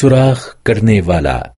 सुराख करने वाला।